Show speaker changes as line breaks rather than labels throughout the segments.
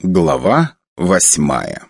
Глава восьмая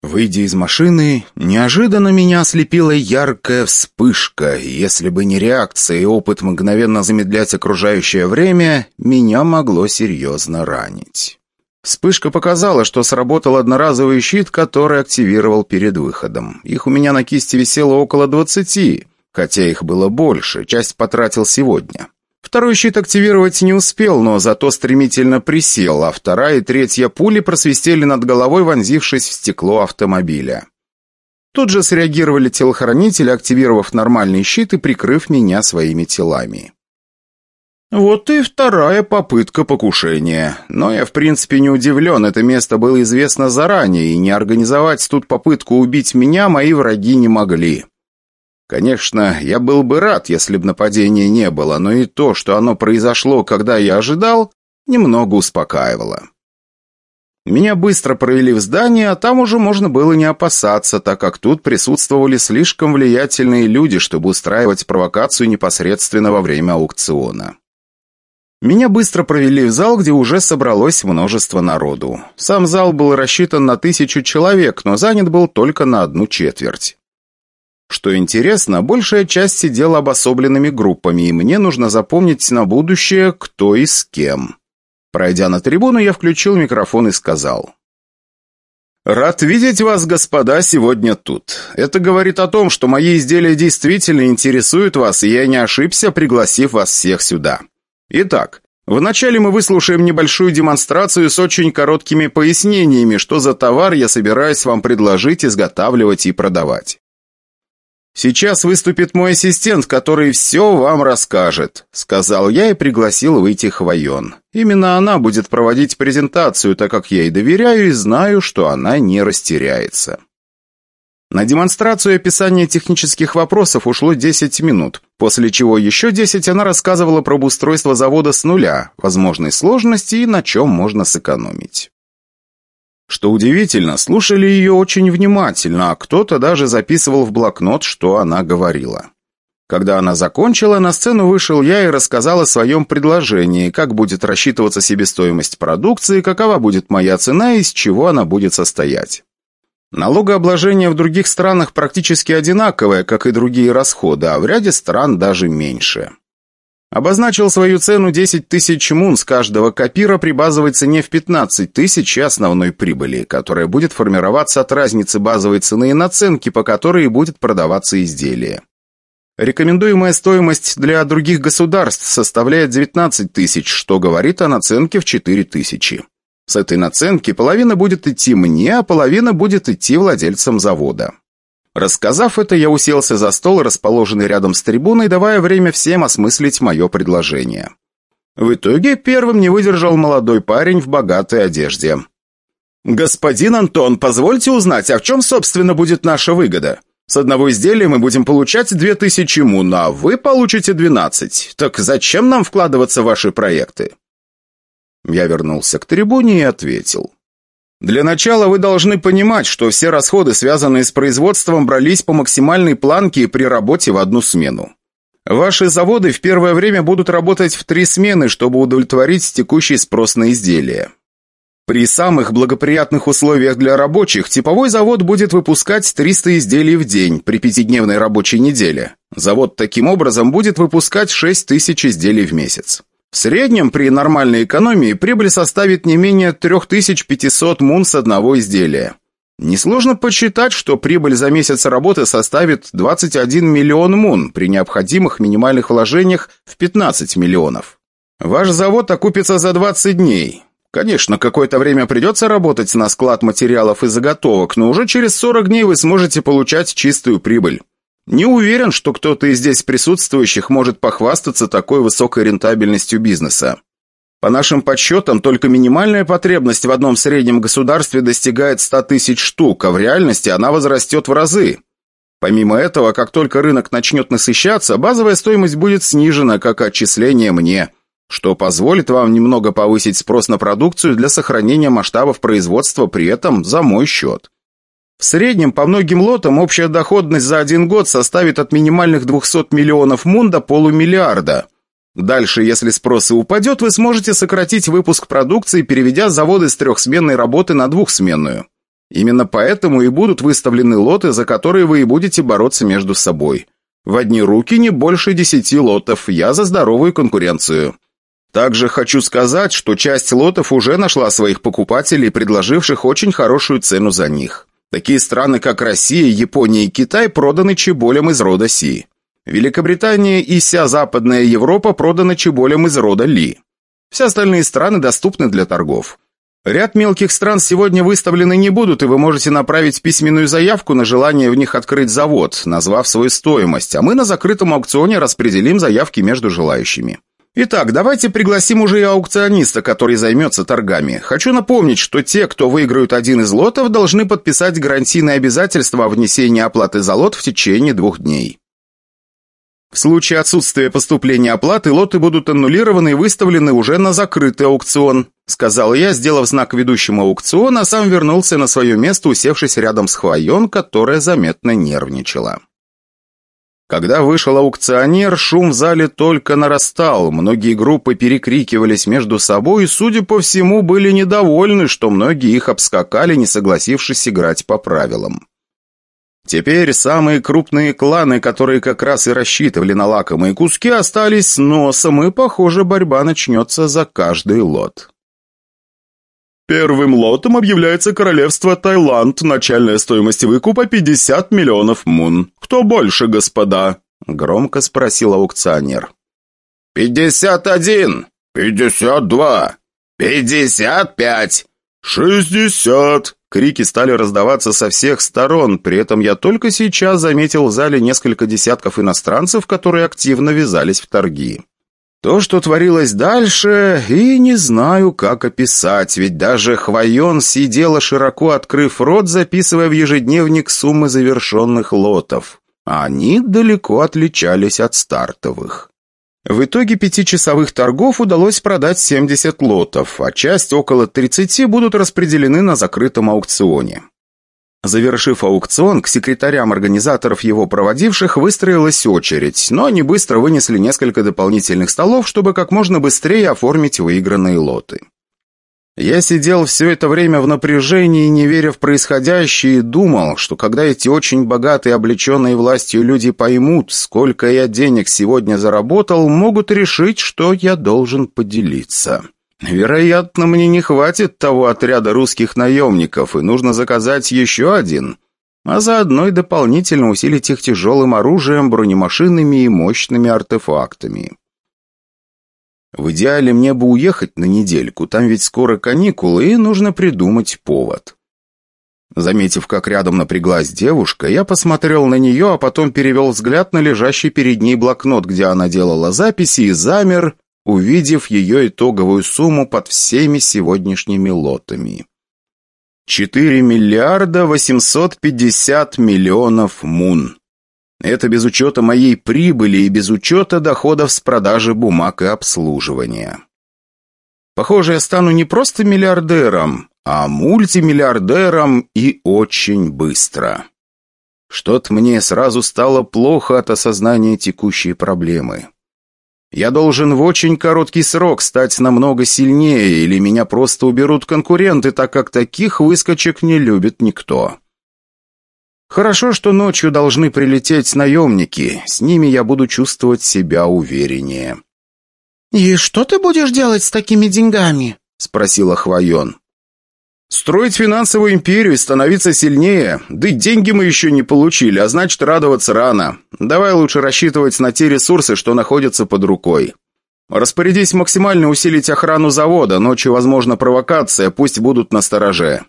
Выйдя из машины, неожиданно меня ослепила яркая вспышка. Если бы не реакция и опыт мгновенно замедлять окружающее время, меня могло серьезно ранить. Вспышка показала, что сработал одноразовый щит, который активировал перед выходом. Их у меня на кисти висело около двадцати, хотя их было больше, часть потратил сегодня. Второй щит активировать не успел, но зато стремительно присел, а вторая и третья пули просвистели над головой, вонзившись в стекло автомобиля. Тут же среагировали телохранители, активировав нормальный щит и прикрыв меня своими телами. Вот и вторая попытка покушения. Но я, в принципе, не удивлен, это место было известно заранее, и не организовать тут попытку убить меня мои враги не могли. Конечно, я был бы рад, если бы нападения не было, но и то, что оно произошло, когда я ожидал, немного успокаивало. Меня быстро провели в здание, а там уже можно было не опасаться, так как тут присутствовали слишком влиятельные люди, чтобы устраивать провокацию непосредственно во время аукциона. Меня быстро провели в зал, где уже собралось множество народу. Сам зал был рассчитан на тысячу человек, но занят был только на одну четверть. Что интересно, большая часть сидела обособленными группами, и мне нужно запомнить на будущее, кто и с кем. Пройдя на трибуну, я включил микрофон и сказал. «Рад видеть вас, господа, сегодня тут. Это говорит о том, что мои изделия действительно интересуют вас, и я не ошибся, пригласив вас всех сюда. Итак, вначале мы выслушаем небольшую демонстрацию с очень короткими пояснениями, что за товар я собираюсь вам предложить, изготавливать и продавать. «Сейчас выступит мой ассистент, который все вам расскажет», — сказал я и пригласил выйти Хвоен. «Именно она будет проводить презентацию, так как я ей доверяю и знаю, что она не растеряется». На демонстрацию описания технических вопросов ушло 10 минут, после чего еще 10 она рассказывала про обустройство завода с нуля, возможные сложности и на чем можно сэкономить. Что удивительно, слушали ее очень внимательно, а кто-то даже записывал в блокнот, что она говорила. Когда она закончила, на сцену вышел я и рассказал о своем предложении, как будет рассчитываться себестоимость продукции, какова будет моя цена и из чего она будет состоять. Налогообложение в других странах практически одинаковое, как и другие расходы, а в ряде стран даже меньше. Обозначил свою цену 10 тысяч мун с каждого копира при базовой цене в 15 тысяч и основной прибыли, которая будет формироваться от разницы базовой цены и наценки, по которой будет продаваться изделие. Рекомендуемая стоимость для других государств составляет 19 тысяч, что говорит о наценке в 4 тысячи. С этой наценки половина будет идти мне, а половина будет идти владельцам завода. Рассказав это, я уселся за стол, расположенный рядом с трибуной, давая время всем осмыслить мое предложение. В итоге первым не выдержал молодой парень в богатой одежде. «Господин Антон, позвольте узнать, а в чем, собственно, будет наша выгода? С одного изделия мы будем получать две тысячи мун, а вы получите двенадцать. Так зачем нам вкладываться в ваши проекты?» Я вернулся к трибуне и ответил. Для начала вы должны понимать, что все расходы, связанные с производством, брались по максимальной планке при работе в одну смену. Ваши заводы в первое время будут работать в три смены, чтобы удовлетворить текущий спрос на изделия. При самых благоприятных условиях для рабочих типовой завод будет выпускать 300 изделий в день при пятидневной рабочей неделе. Завод таким образом будет выпускать 6 тысяч изделий в месяц. Среднем при нормальной экономии прибыль составит не менее 3500 мун с одного изделия. Несложно подсчитать, что прибыль за месяц работы составит 21 миллион мун при необходимых минимальных вложениях в 15 миллионов. Ваш завод окупится за 20 дней. Конечно, какое-то время придется работать на склад материалов и заготовок, но уже через 40 дней вы сможете получать чистую прибыль. Не уверен, что кто-то из здесь присутствующих может похвастаться такой высокой рентабельностью бизнеса. По нашим подсчетам, только минимальная потребность в одном среднем государстве достигает 100 тысяч штук, а в реальности она возрастет в разы. Помимо этого, как только рынок начнет насыщаться, базовая стоимость будет снижена, как отчисление мне, что позволит вам немного повысить спрос на продукцию для сохранения масштабов производства при этом за мой счет. В среднем по многим лотам общая доходность за один год составит от минимальных 200 миллионов мун до полумиллиарда. Дальше, если спрос и упадет, вы сможете сократить выпуск продукции, переведя заводы с трехсменной работы на двухсменную. Именно поэтому и будут выставлены лоты, за которые вы и будете бороться между собой. В одни руки не больше десяти лотов, я за здоровую конкуренцию. Также хочу сказать, что часть лотов уже нашла своих покупателей, предложивших очень хорошую цену за них. Такие страны, как Россия, Япония и Китай проданы чеболем из рода Си. Великобритания и вся Западная Европа проданы чеболем из рода Ли. Все остальные страны доступны для торгов. Ряд мелких стран сегодня выставлены не будут, и вы можете направить письменную заявку на желание в них открыть завод, назвав свою стоимость, а мы на закрытом аукционе распределим заявки между желающими. Итак, давайте пригласим уже и аукциониста, который займется торгами. Хочу напомнить, что те, кто выиграют один из лотов, должны подписать гарантийное обязательство о внесении оплаты за лот в течение двух дней. В случае отсутствия поступления оплаты, лоты будут аннулированы и выставлены уже на закрытый аукцион, сказал я, сделав знак ведущему аукциона, а сам вернулся на свое место, усевшись рядом с Хвоен, которая заметно нервничала. Когда вышел аукционер, шум в зале только нарастал, многие группы перекрикивались между собой и, судя по всему, были недовольны, что многие их обскакали, не согласившись играть по правилам. Теперь самые крупные кланы, которые как раз и рассчитывали на лакомые куски, остались с носом, и, похоже, борьба начнется за каждый лот. Первым лотом объявляется королевство Таиланд. Начальная стоимость выкупа 50 миллионов мун. Кто больше, господа?» Громко спросил аукционер. «Пятьдесят один! Пятьдесят два! Пятьдесят пять! Шестьдесят!» Крики стали раздаваться со всех сторон, при этом я только сейчас заметил в зале несколько десятков иностранцев, которые активно вязались в торги. То, что творилось дальше, и не знаю, как описать, ведь даже Хвоен сидела широко открыв рот, записывая в ежедневник суммы завершенных лотов. А они далеко отличались от стартовых. В итоге пятичасовых торгов удалось продать 70 лотов, а часть, около 30, будут распределены на закрытом аукционе. Завершив аукцион, к секретарям организаторов его проводивших выстроилась очередь, но они быстро вынесли несколько дополнительных столов, чтобы как можно быстрее оформить выигранные лоты. Я сидел все это время в напряжении, не веря в происходящее, и думал, что когда эти очень богатые, облеченные властью люди поймут, сколько я денег сегодня заработал, могут решить, что я должен поделиться. Вероятно, мне не хватит того отряда русских наемников, и нужно заказать еще один, а заодно и дополнительно усилить их тяжелым оружием, бронемашинами и мощными артефактами. В идеале мне бы уехать на недельку, там ведь скоро каникулы, и нужно придумать повод. Заметив, как рядом напряглась девушка, я посмотрел на нее, а потом перевел взгляд на лежащий перед ней блокнот, где она делала записи, и замер, увидев ее итоговую сумму под всеми сегодняшними лотами. 4 миллиарда 850 миллионов мун. Это без учета моей прибыли и без учета доходов с продажи бумаг и обслуживания. Похоже, я стану не просто миллиардером, а мультимиллиардером и очень быстро. Что-то мне сразу стало плохо от осознания текущей проблемы. Я должен в очень короткий срок стать намного сильнее, или меня просто уберут конкуренты, так как таких выскочек не любит никто. Хорошо, что ночью должны прилететь наемники, с ними я буду чувствовать себя увереннее.
«И что ты будешь делать с такими деньгами?» — спросила Хвоен.
Строить финансовую империю и становиться сильнее. Да и деньги мы еще не получили, а значит радоваться рано. Давай лучше рассчитывать на те ресурсы, что находятся под рукой. Распорядись максимально усилить охрану завода, ночью возможна провокация, пусть будут на стороже.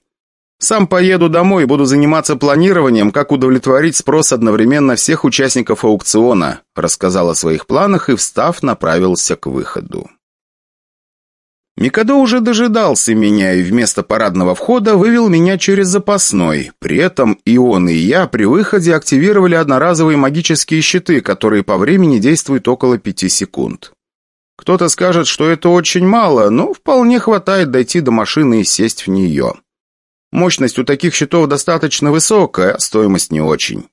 Сам поеду домой и буду заниматься планированием, как удовлетворить спрос одновременно всех участников аукциона, рассказал о своих планах и, встав, направился к выходу. Микадо уже дожидался меня и вместо парадного входа вывел меня через запасной. При этом и он, и я при выходе активировали одноразовые магические щиты, которые по времени действуют около пяти секунд. Кто-то скажет, что это очень мало, но вполне хватает дойти до машины и сесть в нее. Мощность у таких щитов достаточно высокая, а стоимость не очень.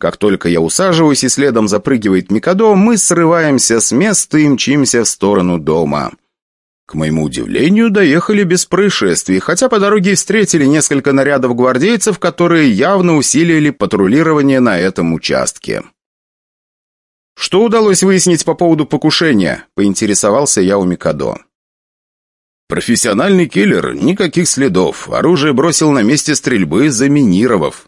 Как только я усаживаюсь и следом запрыгивает Микадо, мы срываемся с места и мчимся в сторону дома. К моему удивлению, доехали без происшествий, хотя по дороге встретили несколько нарядов гвардейцев, которые явно усилили патрулирование на этом участке. «Что удалось выяснить по поводу покушения?» – поинтересовался я у Микадо. «Профессиональный киллер, никаких следов. Оружие бросил на месте стрельбы, заминировав.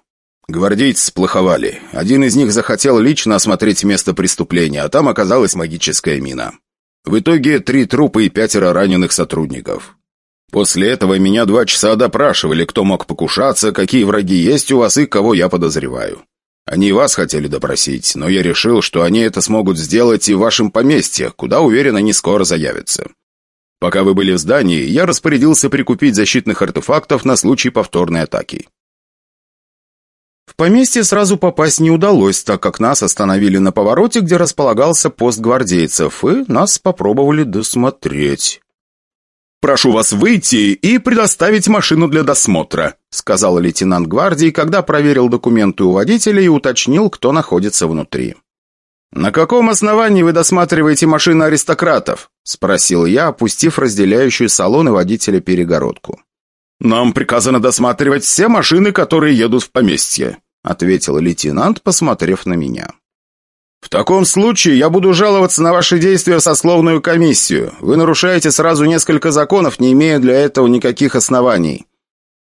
Гвардейцы сплоховали. Один из них захотел лично осмотреть место преступления, а там оказалась магическая мина. В итоге три трупа и пятеро раненых сотрудников. После этого меня два часа допрашивали, кто мог покушаться, какие враги есть у вас и кого я подозреваю. Они вас хотели допросить, но я решил, что они это смогут сделать и в вашем поместье, куда, уверен, они скоро заявятся. Пока вы были в здании, я распорядился прикупить защитных артефактов на случай повторной атаки. В поместье сразу попасть не удалось, так как нас остановили на повороте, где располагался пост гвардейцев, и нас попробовали досмотреть. «Прошу вас выйти и предоставить машину для досмотра», сказал лейтенант гвардии, когда проверил документы у водителя и уточнил, кто находится внутри. «На каком основании вы досматриваете машины аристократов?» спросил я, опустив разделяющую салон и водителя перегородку. «Нам приказано досматривать все машины, которые едут в поместье», ответил лейтенант, посмотрев на меня. «В таком случае я буду жаловаться на ваши действия в сословную комиссию. Вы нарушаете сразу несколько законов, не имея для этого никаких оснований.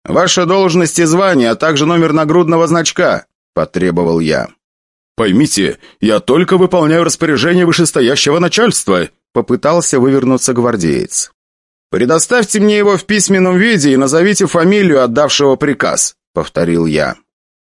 Ваша должность и звание, а также номер нагрудного значка», – потребовал я. «Поймите, я только выполняю распоряжение вышестоящего начальства», – попытался вывернуться гвардеец. «Предоставьте мне его в письменном виде и назовите фамилию отдавшего приказ», – повторил я.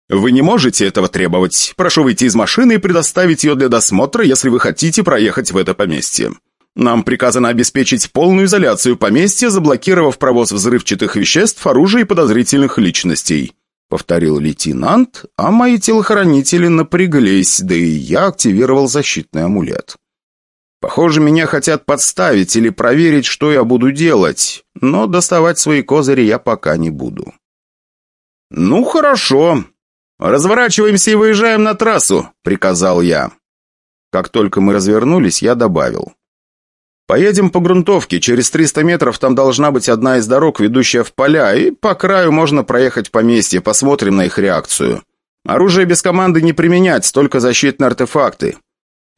«Вы не можете этого требовать. Прошу выйти из машины и предоставить ее для досмотра, если вы хотите проехать в это поместье. Нам приказано обеспечить полную изоляцию поместья, заблокировав провоз взрывчатых веществ, оружия и подозрительных личностей», — повторил лейтенант, а мои телохранители напряглись, да и я активировал защитный амулет. Похоже, меня хотят подставить или проверить, что я буду делать, но доставать свои козыри я пока не буду. «Ну, хорошо. «Разворачиваемся и выезжаем на трассу», — приказал я. Как только мы развернулись, я добавил. «Поедем по грунтовке. Через 300 метров там должна быть одна из дорог, ведущая в поля, и по краю можно проехать поместье, посмотрим на их реакцию. Оружие без команды не применять, только защитные артефакты.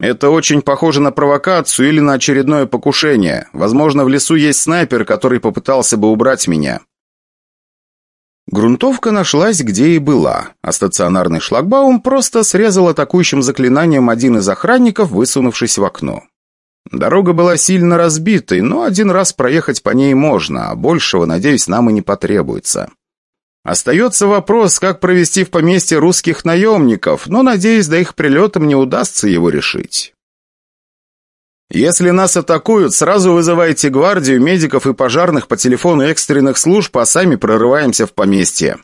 Это очень похоже на провокацию или на очередное покушение. Возможно, в лесу есть снайпер, который попытался бы убрать меня. Грунтовка нашлась, где и была, а стационарный шлагбаум просто срезал атакующим заклинанием один из охранников, высунувшись в окно. Дорога была сильно разбитой, но один раз проехать по ней можно, а большего, надеюсь, нам и не потребуется. Остается вопрос, как провести в поместье русских наемников, но, надеюсь, до их прилета мне удастся его решить. Если нас атакуют, сразу вызывайте гвардию, медиков и пожарных по телефону экстренных служб, а сами прорываемся в поместье.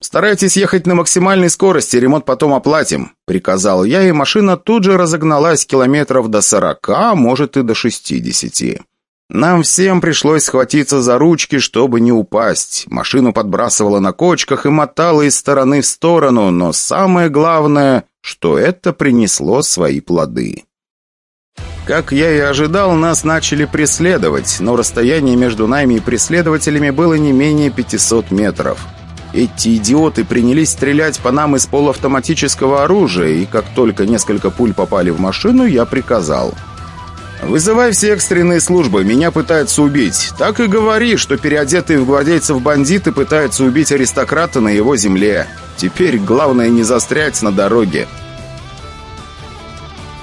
Старайтесь ехать на максимальной скорости, ремонт потом оплатим», — приказал я, и машина тут же разогналась километров до сорока, а может и до шестидесяти. Нам всем пришлось схватиться за ручки, чтобы не упасть. Машину подбрасывало на кочках и мотало из стороны в сторону, но самое главное, что это принесло свои плоды. Как я и ожидал, нас начали преследовать, но расстояние между нами и преследователями было не менее 500 метров. Эти идиоты принялись стрелять по нам из полуавтоматического оружия, и как только несколько пуль попали в машину, я приказал. «Вызывай все экстренные службы, меня пытаются убить. Так и говори, что переодетые в гвардейцев бандиты пытаются убить аристократа на его земле. Теперь главное не застрять на дороге».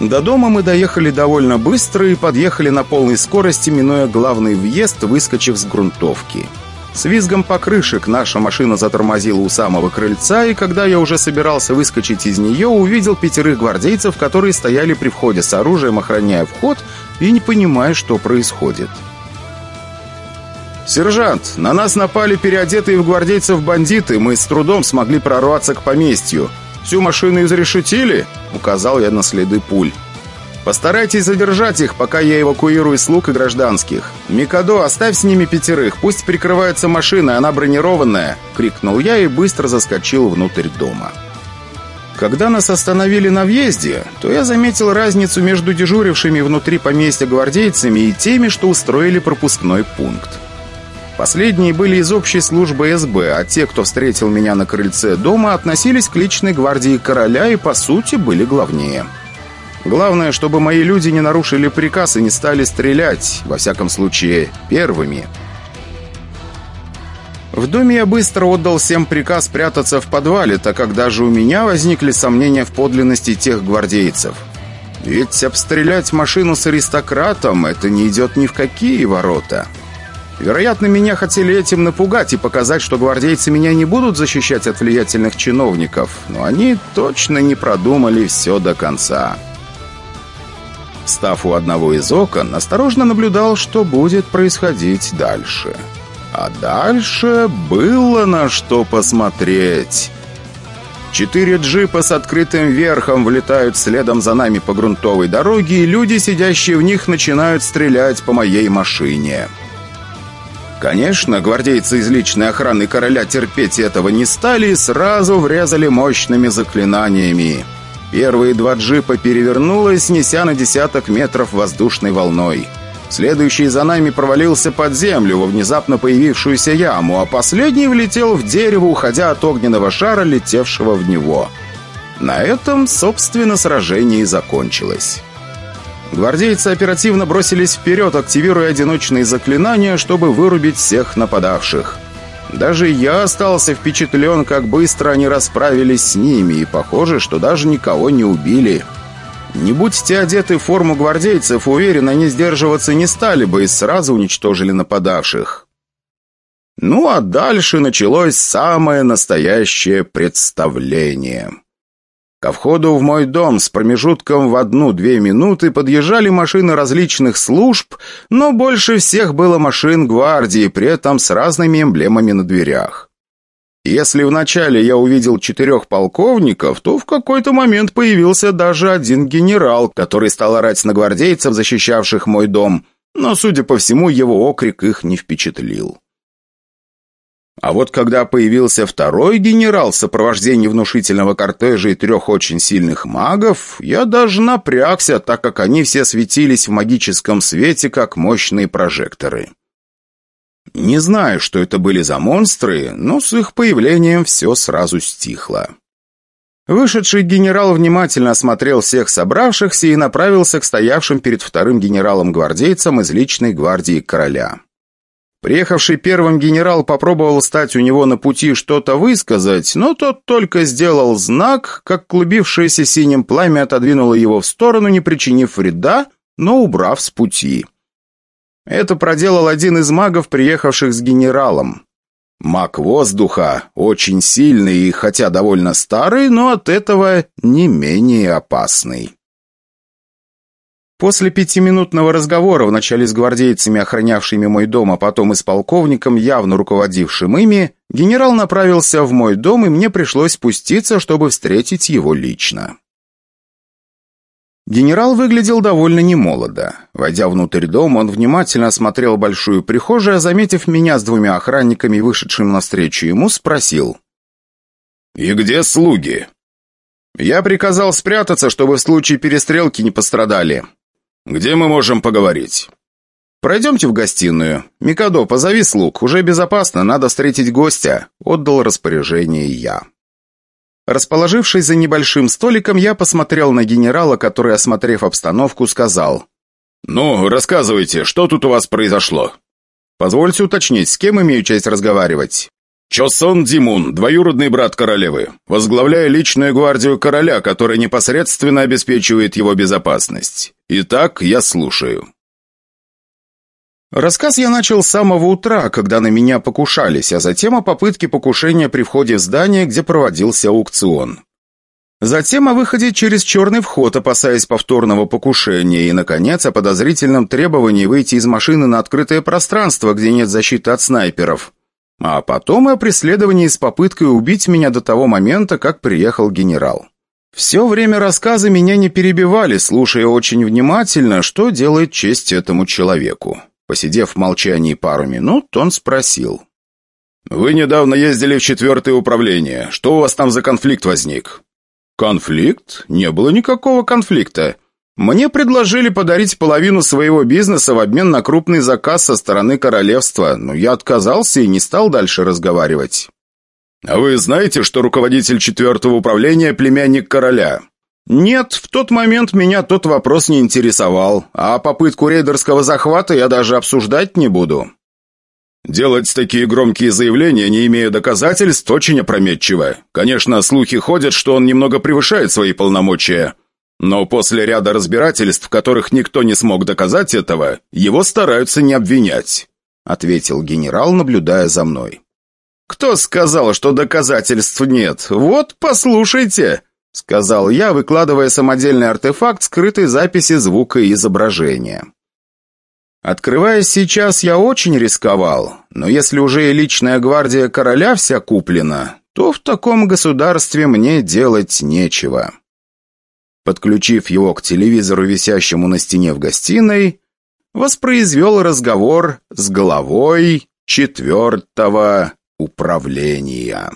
До дома мы доехали довольно быстро и подъехали на полной скорости, минуя главный въезд, выскочив с грунтовки. С визгом покрышек наша машина затормозила у самого крыльца, и когда я уже собирался выскочить из нее, увидел пятерых гвардейцев, которые стояли при входе с оружием, охраняя вход и не понимая, что происходит. «Сержант, на нас напали переодетые в гвардейцев бандиты, мы с трудом смогли прорваться к поместью. Всю машину изрешетили?» — указал я на следы пуль. «Постарайтесь задержать их, пока я эвакуирую слуг и гражданских. Микадо, оставь с ними пятерых, пусть прикрывается машина, она бронированная!» — крикнул я и быстро заскочил внутрь дома. Когда нас остановили на въезде, то я заметил разницу между дежурившими внутри поместья гвардейцами и теми, что устроили пропускной пункт. Последние были из общей службы СБ, а те, кто встретил меня на крыльце дома, относились к личной гвардии короля и, по сути, были главнее. Главное, чтобы мои люди не нарушили приказ и не стали стрелять, во всяком случае, первыми. В доме я быстро отдал всем приказ прятаться в подвале, так как даже у меня возникли сомнения в подлинности тех гвардейцев. Ведь обстрелять машину с аристократом – это не идет ни в какие ворота. Вероятно, меня хотели этим напугать и показать, что гвардейцы меня не будут защищать от влиятельных чиновников, но они точно не продумали все до конца. Став у одного из окон, осторожно наблюдал, что будет происходить дальше. А дальше было на что посмотреть. Четыре джипа с открытым верхом влетают следом за нами по грунтовой дороге, и люди, сидящие в них, начинают стрелять по моей машине. Конечно, гвардейцы из личной охраны короля терпеть этого не стали и сразу врезали мощными заклинаниями. Первые два джипа перевернуло, снеся на десяток метров воздушной волной. Следующий за нами провалился под землю во внезапно появившуюся яму, а последний влетел в дерево, уходя от огненного шара, летевшего в него. На этом, собственно, сражение и закончилось. Гвардейцы оперативно бросились вперед, активируя одиночные заклинания, чтобы вырубить всех нападавших. Даже я остался впечатлен, как быстро они расправились с ними, и похоже, что даже никого не убили. Не будь те одеты в форму гвардейцев, уверен, они сдерживаться не стали бы и сразу уничтожили нападавших. Ну а дальше началось самое настоящее представление. Ко входу в мой дом с промежутком в одну-две минуты подъезжали машины различных служб, но больше всех было машин гвардии, при этом с разными эмблемами на дверях. Если вначале я увидел четырех полковников, то в какой-то момент появился даже один генерал, который стал орать на гвардейцев, защищавших мой дом, но, судя по всему, его окрик их не впечатлил. А вот когда появился второй генерал в сопровождении внушительного кортежа и трех очень сильных магов, я даже напрягся, так как они все светились в магическом свете, как мощные прожекторы. Не знаю, что это были за монстры, но с их появлением все сразу стихло. Вышедший генерал внимательно осмотрел всех собравшихся и направился к стоявшим перед вторым генералом-гвардейцам из личной гвардии короля. Приехавший первым генерал попробовал стать у него на пути что-то высказать, но тот только сделал знак, как клубившееся синим пламя отодвинуло его в сторону, не причинив вреда, но убрав с пути. Это проделал один из магов, приехавших с генералом. Маг воздуха, очень сильный и хотя довольно старый, но от этого не менее опасный. После пятиминутного разговора, вначале с гвардейцами, охранявшими мой дом, а потом и с полковником, явно руководившим ими, генерал направился в мой дом, и мне пришлось спуститься, чтобы встретить его лично. Генерал выглядел довольно немолодо. Войдя внутрь дома, он внимательно осмотрел большую прихожую, а заметив меня с двумя охранниками, вышедшим навстречу ему, спросил. «И где слуги?» «Я приказал спрятаться, чтобы в случае перестрелки не пострадали. «Где мы можем поговорить?» «Пройдемте в гостиную. Микадо, позови слуг. Уже безопасно, надо встретить гостя», — отдал распоряжение я. Расположившись за небольшим столиком, я посмотрел на генерала, который, осмотрев обстановку, сказал. «Ну, рассказывайте, что тут у вас произошло?» «Позвольте уточнить, с кем имею честь разговаривать?» Чосон Димун, двоюродный брат королевы, возглавляя личную гвардию короля, которая непосредственно обеспечивает его безопасность. Итак, я слушаю. Рассказ я начал с самого утра, когда на меня покушались, а затем о попытке покушения при входе в здание, где проводился аукцион. Затем о выходе через черный вход, опасаясь повторного покушения, и, наконец, о подозрительном требовании выйти из машины на открытое пространство, где нет защиты от снайперов. А потом и о преследовании с попыткой убить меня до того момента, как приехал генерал. Все время рассказа меня не перебивали, слушая очень внимательно, что делает честь этому человеку. Посидев в молчании пару минут, он спросил. «Вы недавно ездили в четвертое управление. Что у вас там за конфликт возник?» Конфликт? Не было никакого конфликта. Мне предложили подарить половину своего бизнеса в обмен на крупный заказ со стороны королевства, но я отказался и не стал дальше разговаривать. «А вы знаете, что руководитель четвертого управления – племянник короля?» «Нет, в тот момент меня тот вопрос не интересовал, а попытку рейдерского захвата я даже обсуждать не буду». «Делать такие громкие заявления, не имея доказательств, очень опрометчиво. Конечно, слухи ходят, что он немного превышает свои полномочия. Но после ряда разбирательств, в которых никто не смог доказать этого, его стараются не обвинять», ответил генерал, наблюдая за мной. «Кто сказал, что доказательств нет? Вот, послушайте!» Сказал я, выкладывая самодельный артефакт скрытой записи звука и изображения. Открываясь сейчас, я очень рисковал, но если уже и личная гвардия короля вся куплена, то в таком государстве мне делать нечего. Подключив его к телевизору, висящему на стене в гостиной, воспроизвел разговор с главой четвертого управления.